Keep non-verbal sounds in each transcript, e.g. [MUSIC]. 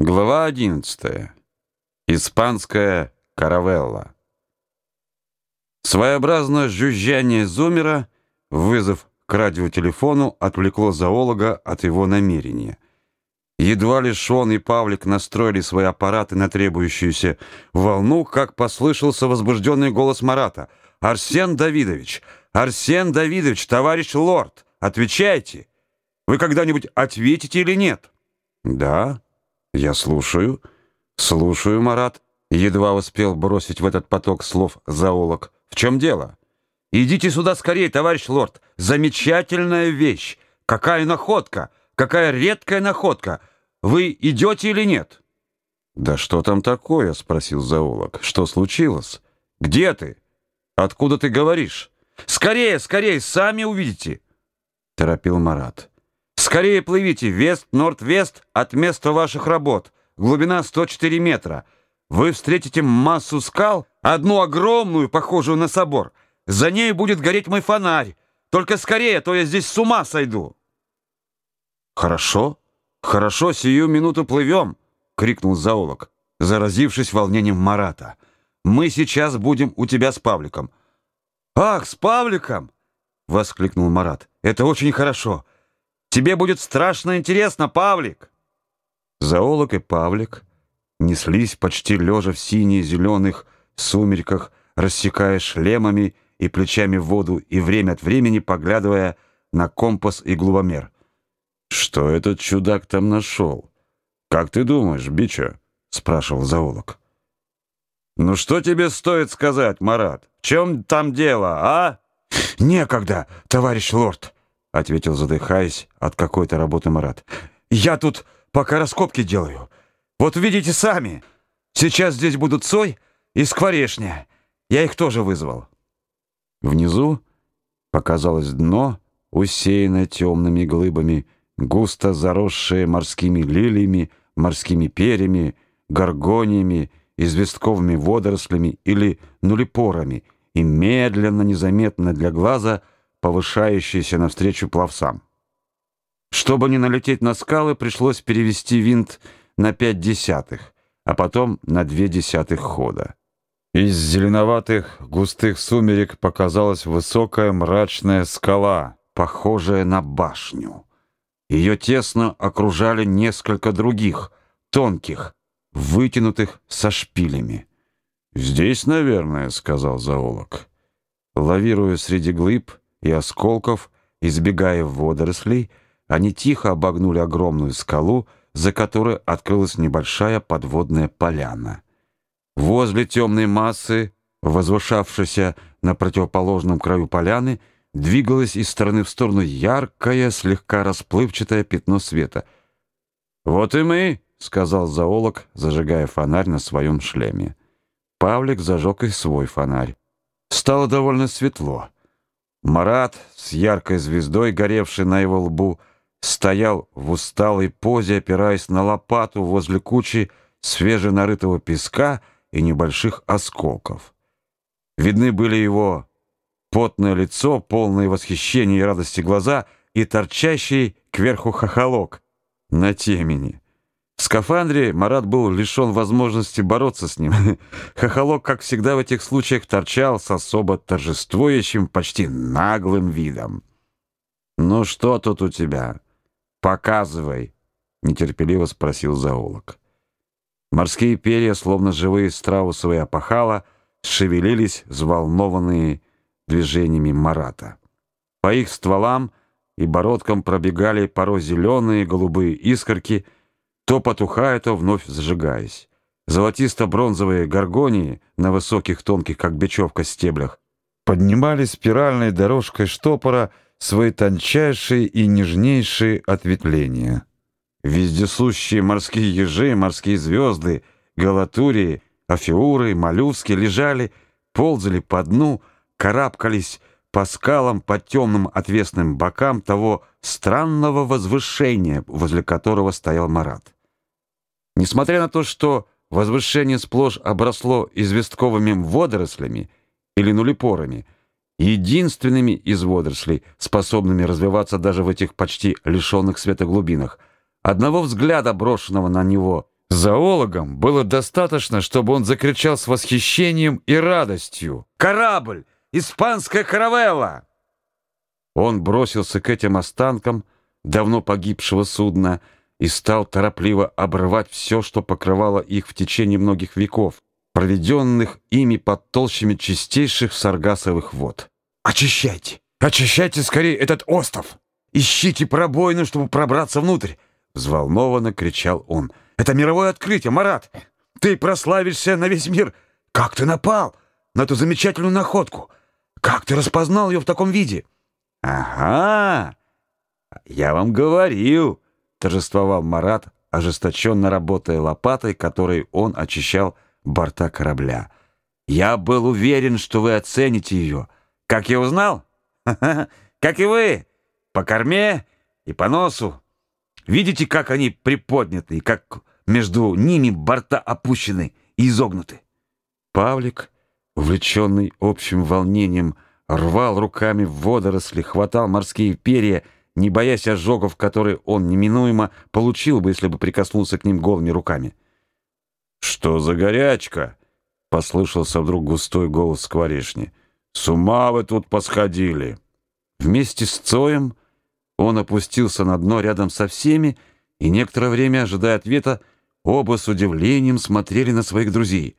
Глава 11. Испанская каравелла. Своеобразное жужжание зумера, вызов к радиотелефону, отвлекло зоолога от его намерения. Едва лишь он и Павлик настроили свои аппараты на требующуюся волну, как послышался возбужденный голос Марата. «Арсен Давидович! Арсен Давидович, товарищ лорд! Отвечайте! Вы когда-нибудь ответите или нет?» «Да». «Я слушаю». «Слушаю, Марат». Едва успел бросить в этот поток слов зоолог. «В чем дело?» «Идите сюда скорее, товарищ лорд. Замечательная вещь. Какая находка! Какая редкая находка! Вы идете или нет?» «Да что там такое?» — спросил зоолог. «Что случилось? Где ты? Откуда ты говоришь? Скорее, скорее, сами увидите!» — торопил Марат. Скорее плывите вест-норд-вест от места ваших работ. Глубина 104 метра. Вы встретите массу скал, одну огромную, похожую на собор. За ней будет гореть мой фонарь. Только скорее, а то я здесь с ума сойду. Хорошо, хорошо, сию минуту плывем, крикнул зоолог, заразившись волнением Марата. Мы сейчас будем у тебя с Павликом. Ах, с Павликом! воскликнул Марат. Это очень хорошо. Тебе будет страшно интересно, Павлик!» Зоолог и Павлик неслись почти лежа в сине-зеленых сумерках, рассекая шлемами и плечами воду и время от времени поглядывая на компас и глубомер. «Что этот чудак там нашел? Как ты думаешь, Бичо?» — спрашивал зоолог. «Ну что тебе стоит сказать, Марат? В чем там дело, а?» «Некогда, товарищ лорд!» — ответил, задыхаясь от какой-то работы Марат. «Я тут пока раскопки делаю. Вот видите сами. Сейчас здесь будут Цой и Скворешня. Я их тоже вызвал». Внизу показалось дно, усеянное темными глыбами, густо заросшее морскими лилиями, морскими перьями, горгониями, известковыми водорослями или нулипорами, и медленно, незаметно для глаза — повышающийся навстречу пловцам. Чтобы не налететь на скалы, пришлось перевести винт на пять десятых, а потом на две десятых хода. Из зеленоватых густых сумерек показалась высокая мрачная скала, похожая на башню. Ее тесно окружали несколько других, тонких, вытянутых со шпилями. «Здесь, наверное», — сказал зоолог. Лавируя среди глыб, и осколков, избегая водорослей, они тихо обогнули огромную скалу, за которой открылась небольшая подводная поляна. Возле темной массы, возвышавшейся на противоположном краю поляны, двигалось из стороны в сторону яркое, слегка расплывчатое пятно света. «Вот и мы», — сказал зоолог, зажигая фонарь на своем шлеме. Павлик зажег и свой фонарь. Стало довольно светло. Марат с яркой звездой, горевшей на его лбу, стоял в усталой позе, опираясь на лопату возле кучи свеженарытого песка и небольших осколков. Видны были его потное лицо, полное восхищения и радости глаза и торчащий кверху хохолок на темени. В скафандре Марат был лишен возможности бороться с ним. [LAUGHS] Хохолок, как всегда в этих случаях, торчал с особо торжествующим, почти наглым видом. «Ну что тут у тебя? Показывай!» — нетерпеливо спросил зоолог. Морские перья, словно живые страусовые опахала, шевелились, взволнованные движениями Марата. По их стволам и бородкам пробегали порой зеленые голубые искорки — то потухая, то вновь зажигаясь. Золотисто-бронзовые горгонии на высоких, тонких, как бечевка, стеблях поднимали спиральной дорожкой штопора свои тончайшие и нежнейшие ответвления. Вездесущие морские ежи, морские звезды, галатурии, афиуры, моллюски лежали, ползали по дну, карабкались по скалам, по темным отвесным бокам того странного возвышения, возле которого стоял Марат. Несмотря на то, что возвышение сплошь обросло известковыми водорослями или нулипорами, единственными из водорослей, способными развиваться даже в этих почти лишенных света глубинах, одного взгляда брошенного на него Зоологам было достаточно, чтобы он закричал с восхищением и радостью. «Корабль! Испанская каравелла!» Он бросился к этим останкам давно погибшего судна и стал торопливо обрывать все, что покрывало их в течение многих веков, проведенных ими под толщами чистейших саргасовых вод. «Очищайте! Очищайте скорее этот остров! Ищите пробоины, чтобы пробраться внутрь!» Взволнованно кричал он. «Это мировое открытие, Марат! Ты прославишься на весь мир! Как ты напал на эту замечательную находку? Как ты распознал ее в таком виде?» «Ага! Я вам говорил!» — торжествовал Марат, ожесточенно работая лопатой, которой он очищал борта корабля. «Я был уверен, что вы оцените ее. Как я узнал? [LAUGHS] Как и вы! По корме и по носу. Видите, как они приподняты, и как между ними борта опущены и изогнуты?» Павлик, увлеченный общим волнением, рвал руками водоросли, хватал морские перья, не боясь ожогов, которые он неминуемо получил бы, если бы прикоснулся к ним голыми руками. «Что за горячка?» — послышался вдруг густой голос скворечни. «С ума вы тут посходили!» Вместе с Цоем он опустился на дно рядом со всеми, и некоторое время, ожидая ответа, оба с удивлением смотрели на своих друзей.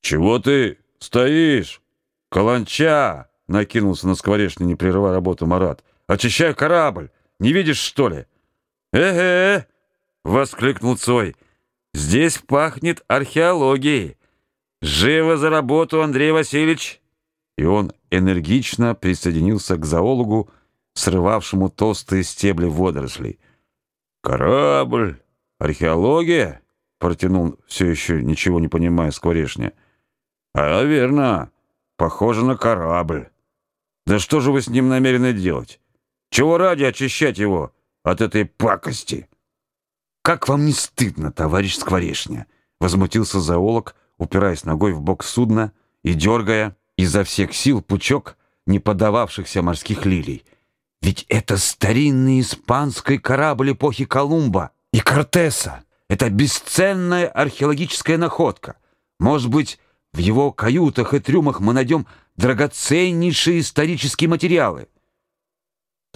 «Чего ты стоишь? Каланча!» — накинулся на скворечню, не прерывая работу Марат. «Очищай корабль! Не видишь, что ли?» «Э-э!» — воскликнул Цой. Здесь пахнет археологией. Живо за работу, Андрей Васильевич!» И он энергично присоединился к зоологу, срывавшему толстые стебли водорослей. «Корабль! Археология?» — протянул все еще ничего не понимая скворечня. «А, верно. Похоже на корабль. Да что же вы с ним намерены делать? Чего ради очищать его от этой пакости?» «Как вам не стыдно, товарищ Скворечня?» — возмутился зоолог, упираясь ногой в бок судна и дергая изо всех сил пучок не поддававшихся морских лилий. «Ведь это старинный испанский корабль эпохи Колумба и Кортеса. Это бесценная археологическая находка. Может быть, в его каютах и трюмах мы найдем драгоценнейшие исторические материалы».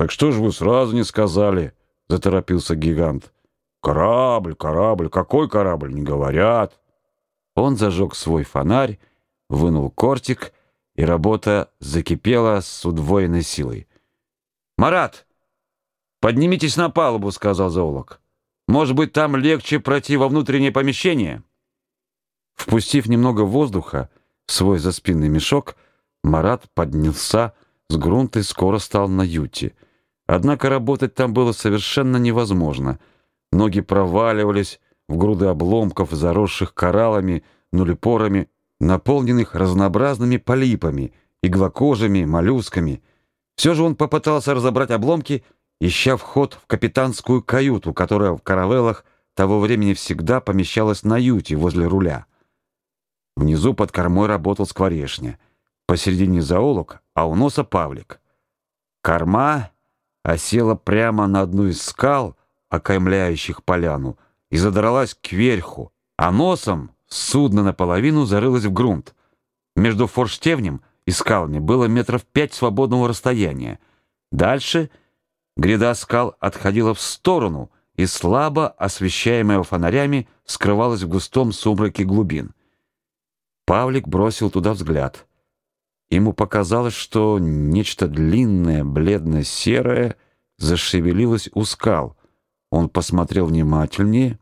«Так что же вы сразу не сказали?» — заторопился гигант. Корабль, корабль, какой корабль, не говорят. Он зажег свой фонарь, вынул кортик, и работа закипела с удвоенной силой. «Марат, поднимитесь на палубу», — сказал зоолог. «Может быть, там легче пройти во внутреннее помещение?» Впустив немного воздуха в свой заспинный мешок, Марат поднялся с грунта и скоро стал на юте. Однако работать там было совершенно невозможно — Ноги проваливались в груды обломков, заросших кораллами, нулипорами, наполненных разнообразными полипами, иглокожими, моллюсками. Все же он попытался разобрать обломки, ища вход в капитанскую каюту, которая в каравеллах того времени всегда помещалась на юте возле руля. Внизу под кормой работал скворечня. Посередине зоолог, а у носа Павлик. Корма осела прямо на одну из скал, окаймляющих поляну, и задралась кверху, а носом судно наполовину зарылось в грунт. Между форштевнем и скалами было метров пять свободного расстояния. Дальше гряда скал отходила в сторону и слабо освещаемая фонарями скрывалась в густом сумраке глубин. Павлик бросил туда взгляд. Ему показалось, что нечто длинное, бледно-серое зашевелилось у скал — он посмотрел внимательнее,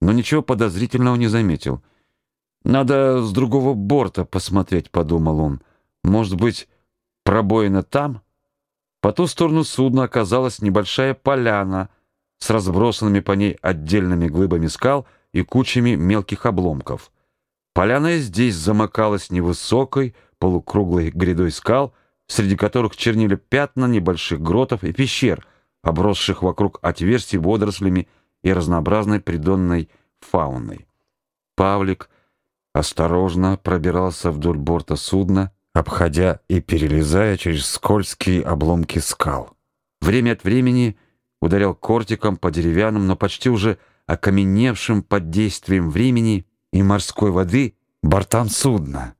но ничего подозрительного не заметил. «Надо с другого борта посмотреть», — подумал он. «Может быть, пробоина там?» По ту сторону судна оказалась небольшая поляна с разбросанными по ней отдельными глыбами скал и кучами мелких обломков. Поляна здесь замыкалась невысокой, полукруглой грядой скал, среди которых чернили пятна небольших гротов и пещер — обросших вокруг отверстий водорослями и разнообразной придонной фауной. Павлик осторожно пробирался вдоль борта судна, обходя и перелезая через скользкие обломки скал. Время от времени ударял кортиком по деревянным, но почти уже окаменевшим под действием времени и морской воды бортам судна.